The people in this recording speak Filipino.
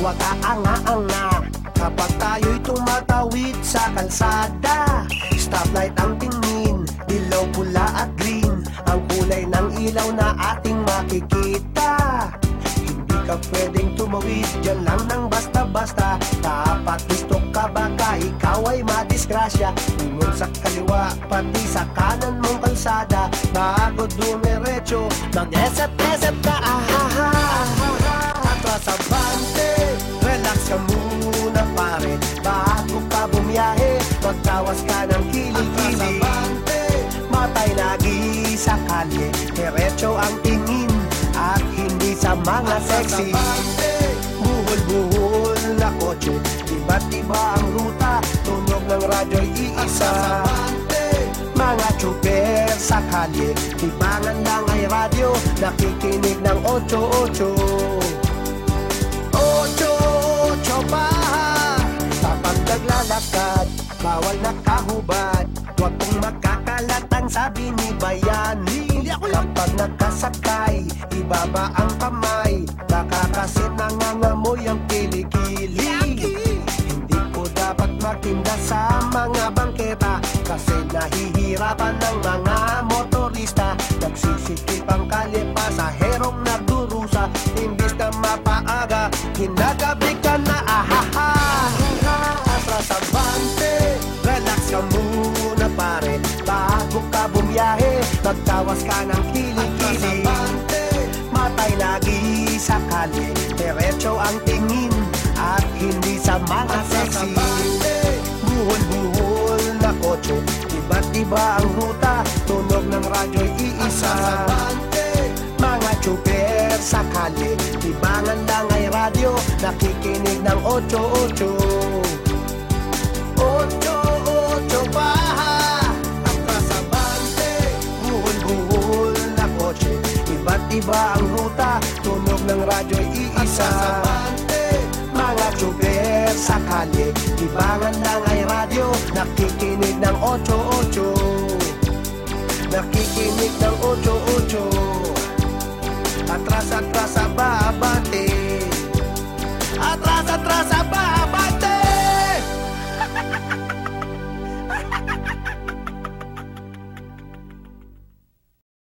kaliwa kaanga-anga Kapag tayo'y tumatawid sa kalsada Stoplight ang tingin, dilaw, pula at green. Ang kulay ng ilaw na ating makikita. Hindi ka pwedeng tumawid dyan lang ng basta-basta. Dapat gusto ka baka ikaw ay madisgrasya? Tungon sa kaliwa, pati sa kanan mong kalsada. Bago dumiretso, mag-esep-esep ka magtawas ka ng kilikili Matay lagi sa kalye, diretso ang tingin. At hindi sa mga sexy. Buhol-buhol na kotse Iba't iba ang ruta. Tunog ng radyo'y iisa. Mga tsuper sa kalye Ibangan lang ay radyo. Nakikinig ng 8-8 8-8 pa Kapag naglalakad Bawal nakahubad Huwag kong magkakalat ang sabi ni Bayani. Kapag nakasakay Ibaba ang kamay. Baka kasi nangangamoy ang kilikili. Hindi po dapat magtinda sa mga bangketa. Kasi nahihirapan ng mga Bago ka bumiyahe. Magtawas ka ng kilikili Matay lagi sa kalye Diretso ang tingin At hindi sa mga sexy. Buhol-buhol na kotse. Iba't iba ang ruta. Tunog ng radyo'y iisa. Mga tsuper sa kalye Ibangan lang ay radyo. Nakikinig ng 8-8 8-8 ang ruta Tunog ng radyo'y iisa. Mga tsuber sa kalye Ibangan lang ay radyo. Nakikinig ng 8-8 Nakikinig ng 8-8 Atras-atras sa